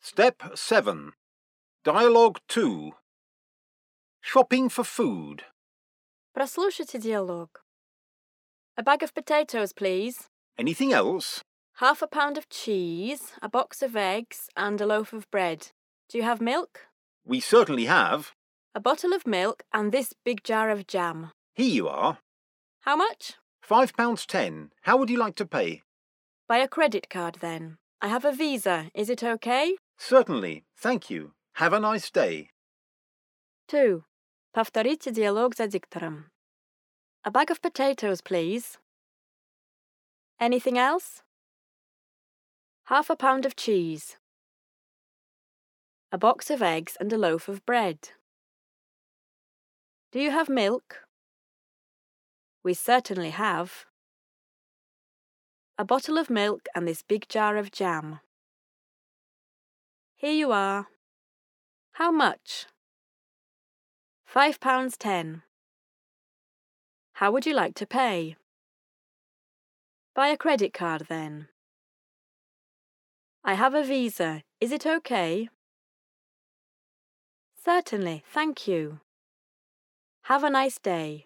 Step 7. Dialogue 2. Shopping for food. Прослушайте диалог. A bag of potatoes, please. Anything else? Half a pound of cheese, a box of eggs, and a loaf of bread. Do you have milk? We certainly have. A bottle of milk and this big jar of jam. Here you are. How much? Five pounds ten. How would you like to pay? By a credit card, then. I have a visa. Is it okay? Certainly. Thank you. Have a nice day. 2. Повторите диалог за диктором. A bag of potatoes, please. Anything else? Half a pound of cheese. A box of eggs and a loaf of bread. Do you have milk? We certainly have. A bottle of milk and this big jar of jam. Here you are. How much? Five pounds ten. How would you like to pay? By a credit card, then. I have a visa. Is it okay? Certainly, thank you. Have a nice day.